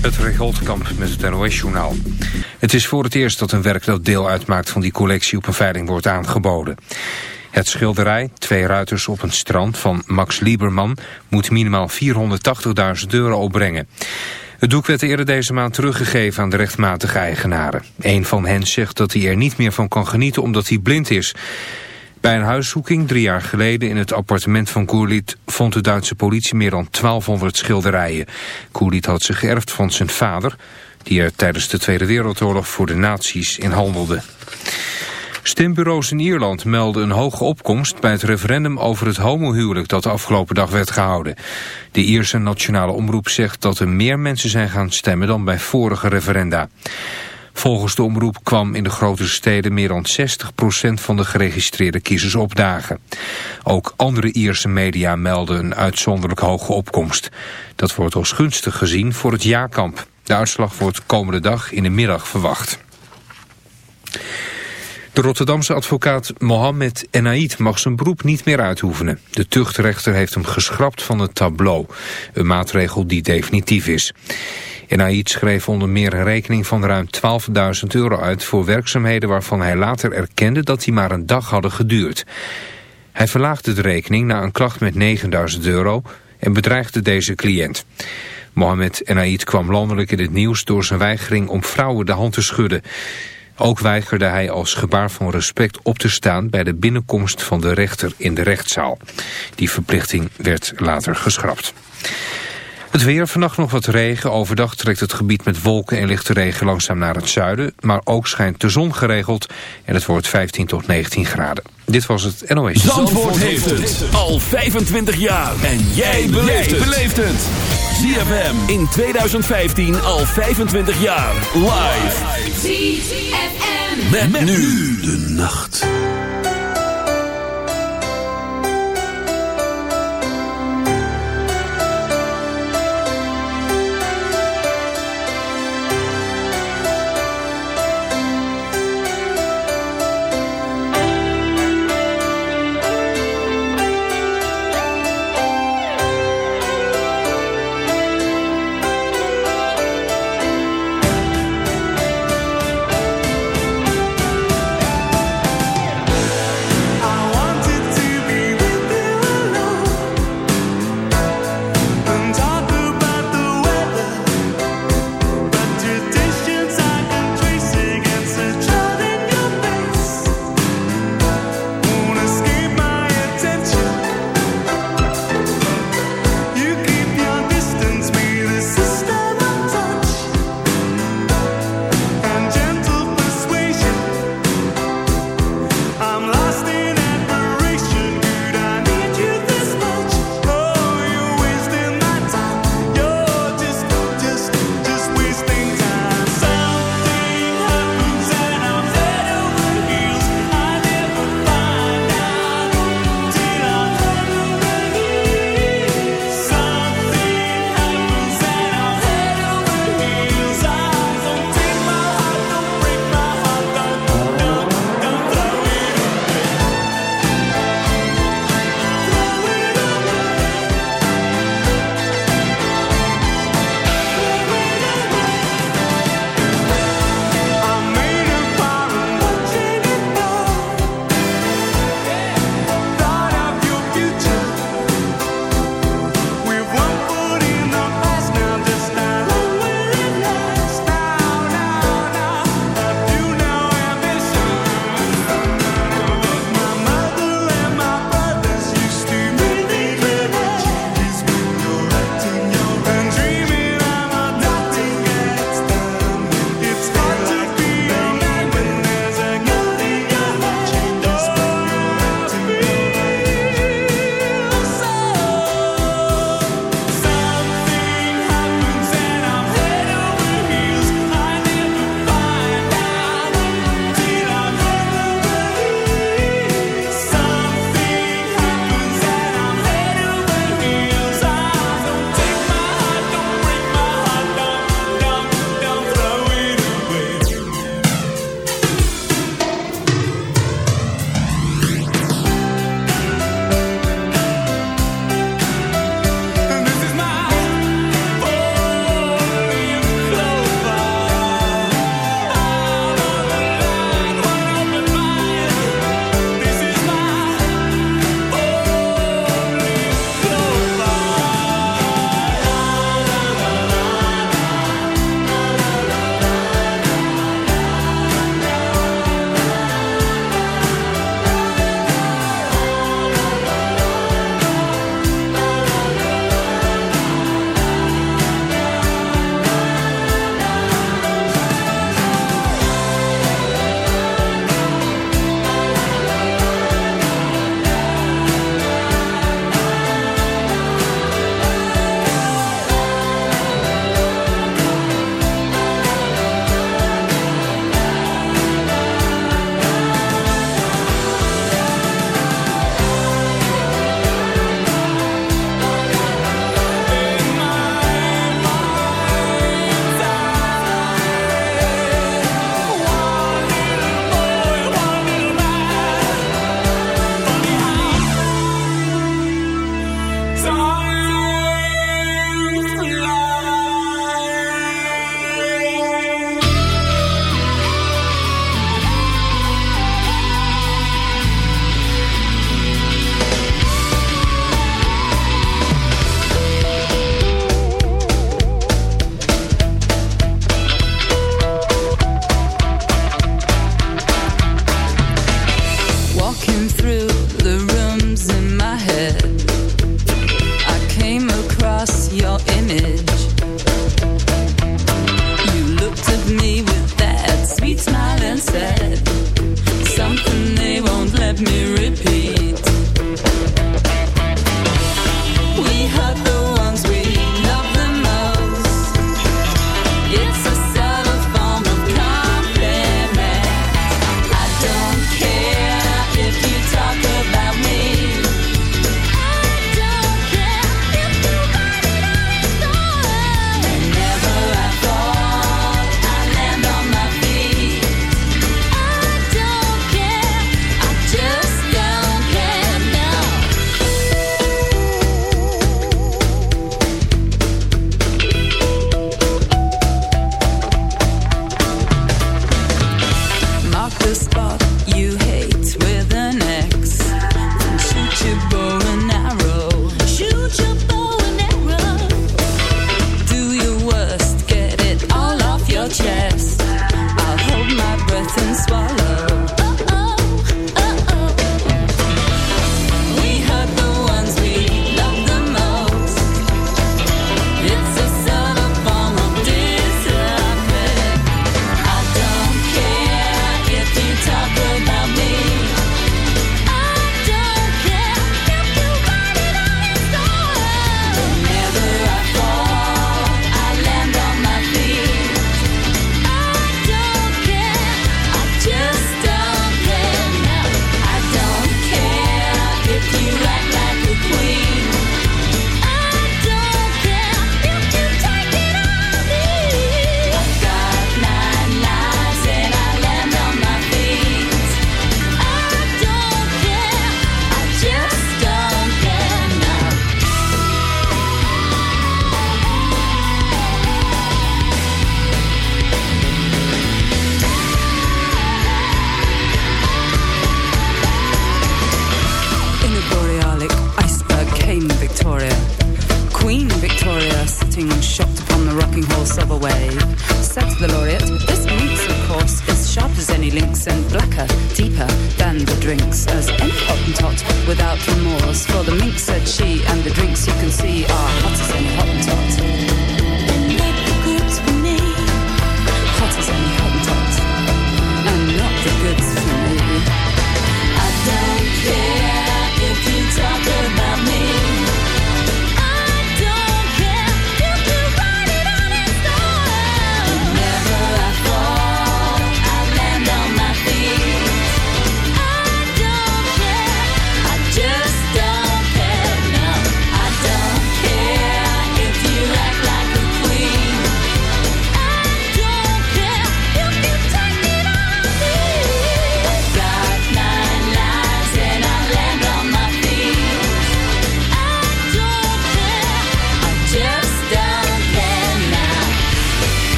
Het Regoldkamp met het NOS-journaal. Het is voor het eerst dat een werk dat deel uitmaakt van die collectie op een veiling wordt aangeboden. Het schilderij, Twee Ruiters op een strand van Max Lieberman, moet minimaal 480.000 euro opbrengen. Het doek werd eerder deze maand teruggegeven aan de rechtmatige eigenaren. Een van hen zegt dat hij er niet meer van kan genieten omdat hij blind is. Bij een huiszoeking drie jaar geleden in het appartement van Koerliet vond de Duitse politie meer dan 1200 schilderijen. Koerliet had ze geërfd van zijn vader, die er tijdens de Tweede Wereldoorlog voor de nazi's in handelde. Stembureaus in Ierland melden een hoge opkomst bij het referendum over het homohuwelijk dat de afgelopen dag werd gehouden. De Ierse Nationale Omroep zegt dat er meer mensen zijn gaan stemmen dan bij vorige referenda. Volgens de omroep kwam in de grote steden meer dan 60% van de geregistreerde kiezers opdagen. Ook andere Ierse media melden een uitzonderlijk hoge opkomst. Dat wordt als gunstig gezien voor het jaarkamp. De uitslag wordt komende dag in de middag verwacht. De Rotterdamse advocaat Mohammed Enaid mag zijn beroep niet meer uitoefenen. De tuchtrechter heeft hem geschrapt van het tableau, een maatregel die definitief is. Enaid schreef onder meer een rekening van ruim 12.000 euro uit voor werkzaamheden waarvan hij later erkende dat die maar een dag hadden geduurd. Hij verlaagde de rekening na een klacht met 9.000 euro en bedreigde deze cliënt. Mohamed Enaid kwam landelijk in het nieuws door zijn weigering om vrouwen de hand te schudden. Ook weigerde hij als gebaar van respect op te staan bij de binnenkomst van de rechter in de rechtszaal. Die verplichting werd later geschrapt. Het weer, vannacht nog wat regen. Overdag trekt het gebied met wolken en lichte regen langzaam naar het zuiden. Maar ook schijnt de zon geregeld en het wordt 15 tot 19 graden. Dit was het NOS. Zandvoort, Zandvoort heeft het al 25 jaar. En jij beleeft het. ZFM in 2015 al 25 jaar. Live. ZFM. met nu de nacht.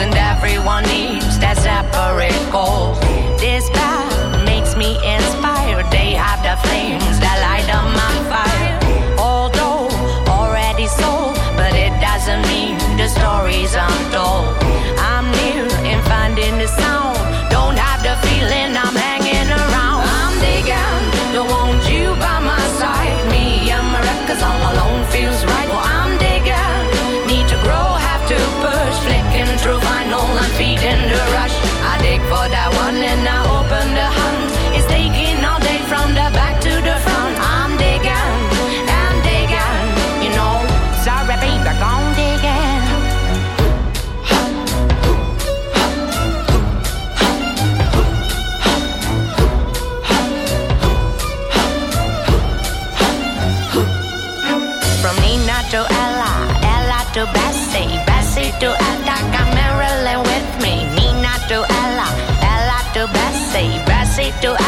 and everyone needs little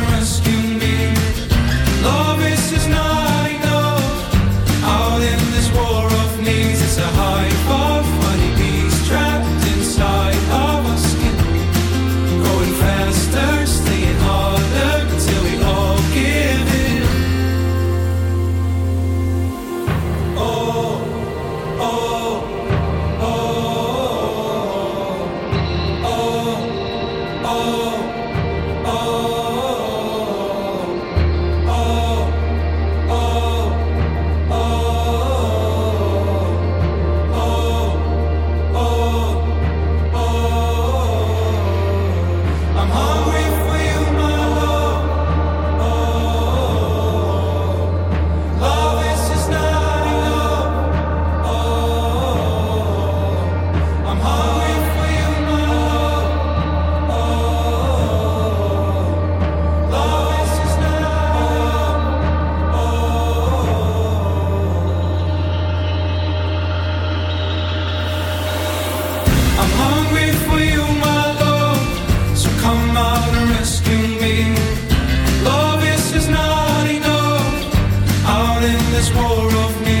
this war of needs.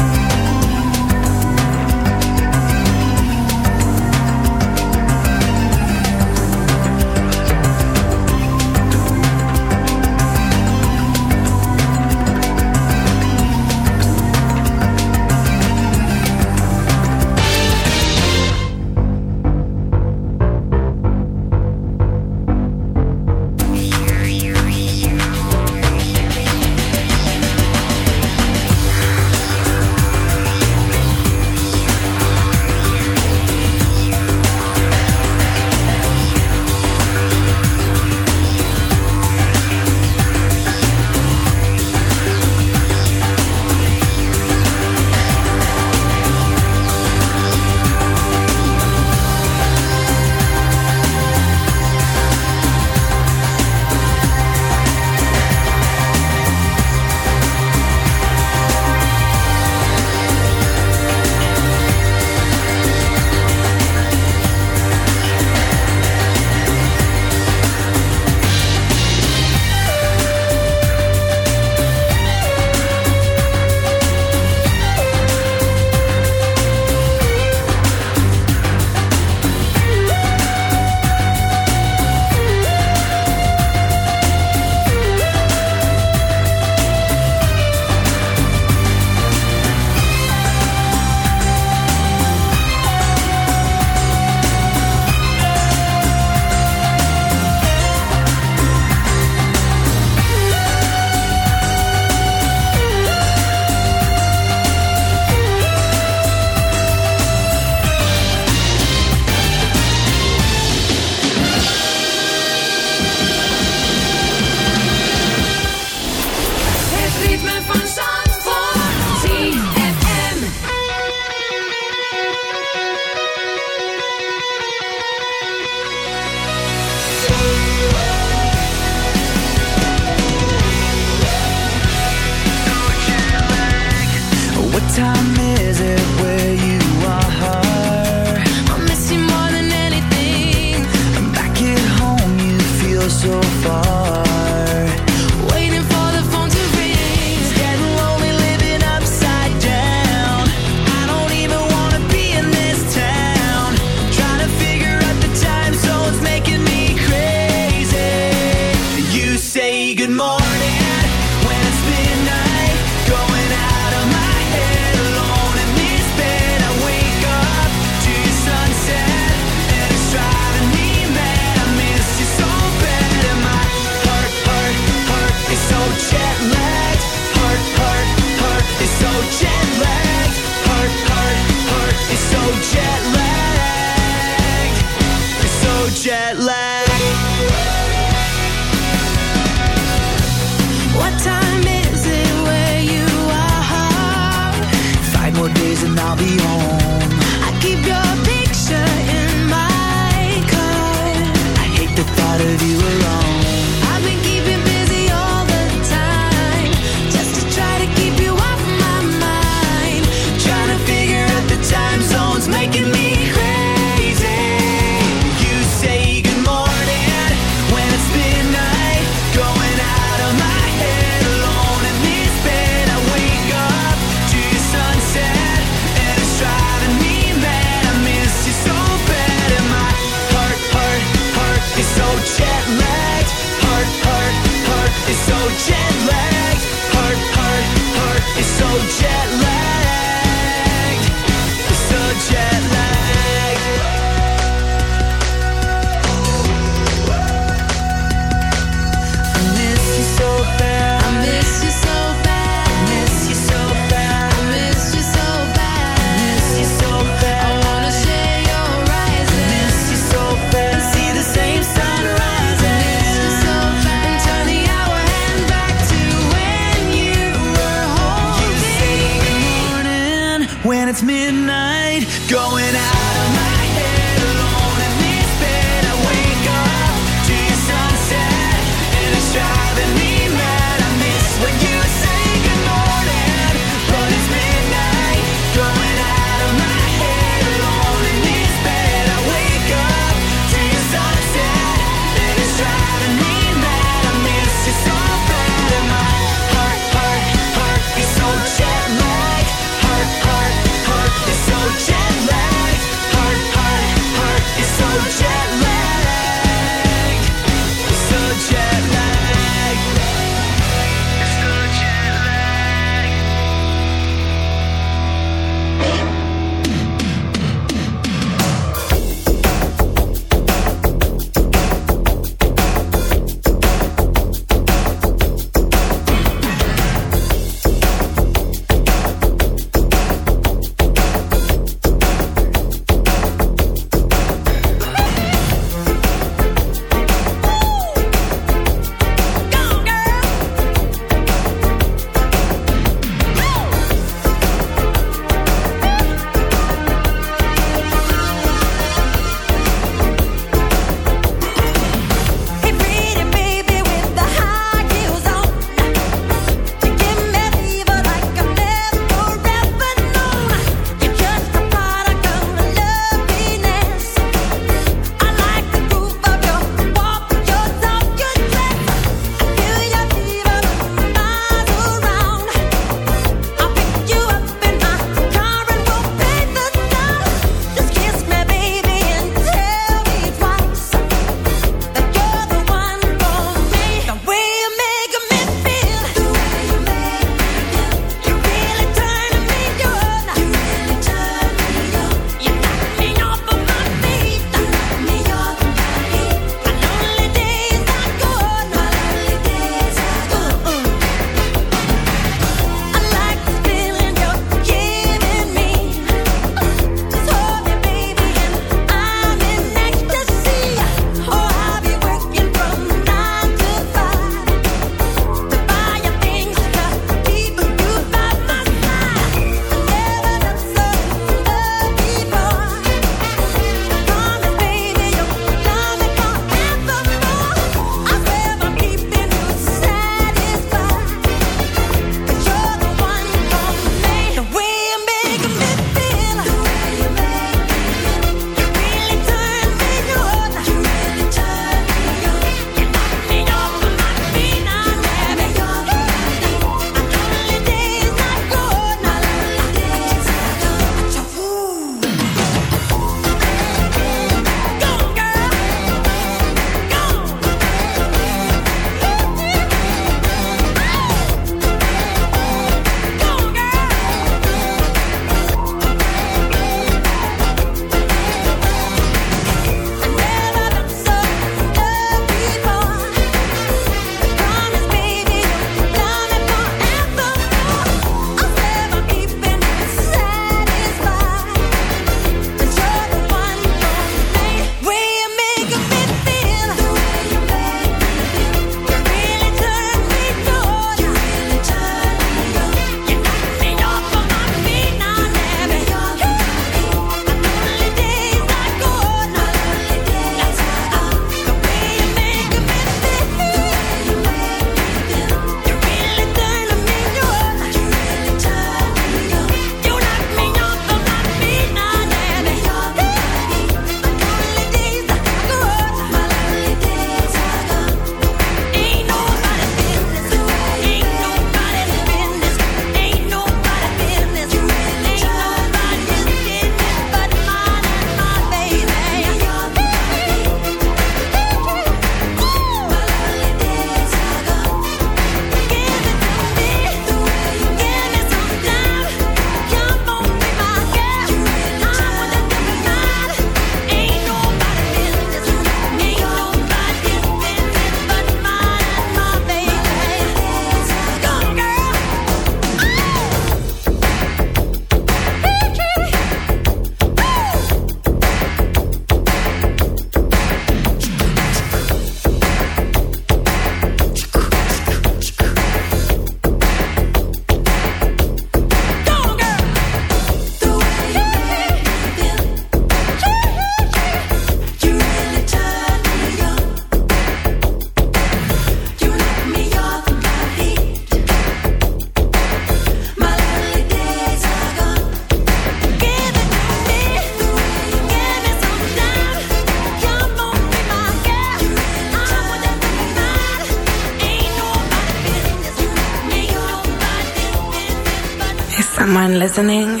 Listening?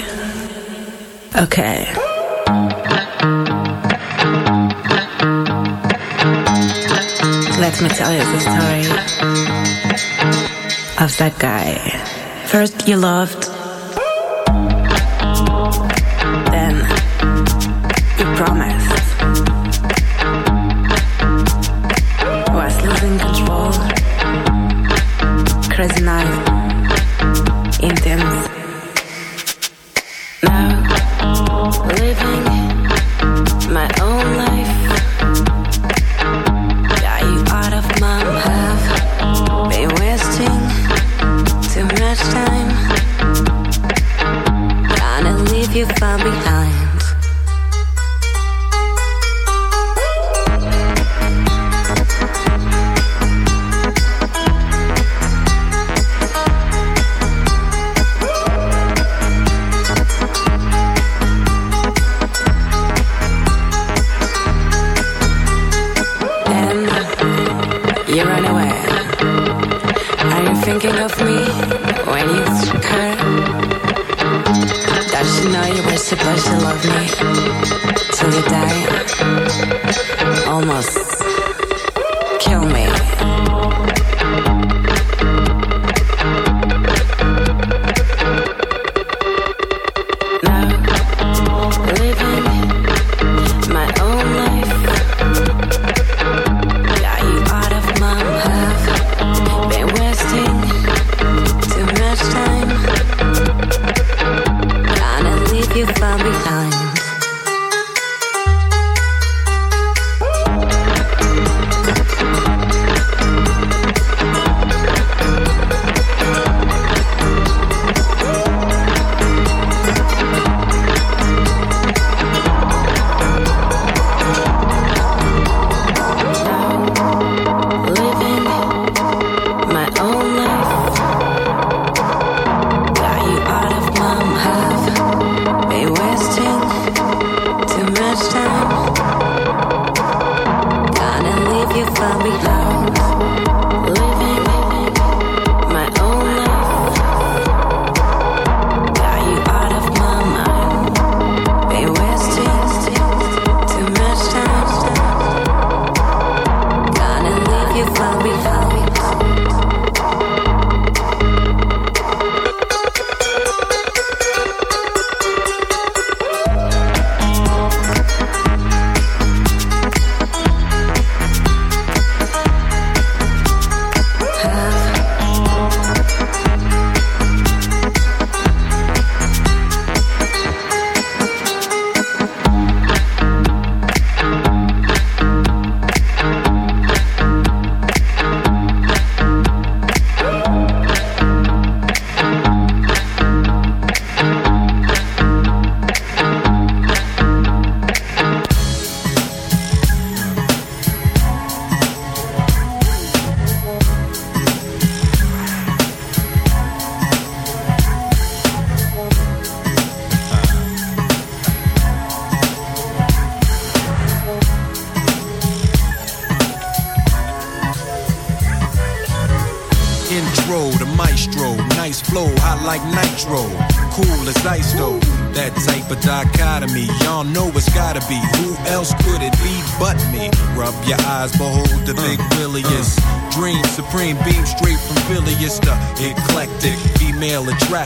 Okay. Let me tell you the story of that guy. First, you loved, then, you promised. Was crazy night, intense. Far behind.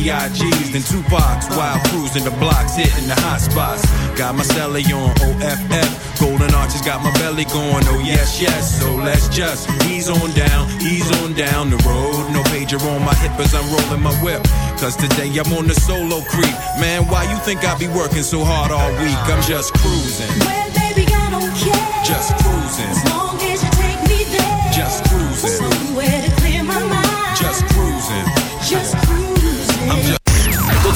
B.I.G's, then Tupac's. While cruising the blocks, hitting the hot spots. Got my celly on OFF. Golden arches got my belly going, oh yes, yes. So let's just ease on down, ease on down the road. No pager on my hip as I'm rolling my whip. Cause today I'm on the solo creep. Man, why you think I be working so hard all week? I'm just cruising. Well, baby, I don't care. Just cruising. As long as you take me there. Just cruising. Somewhere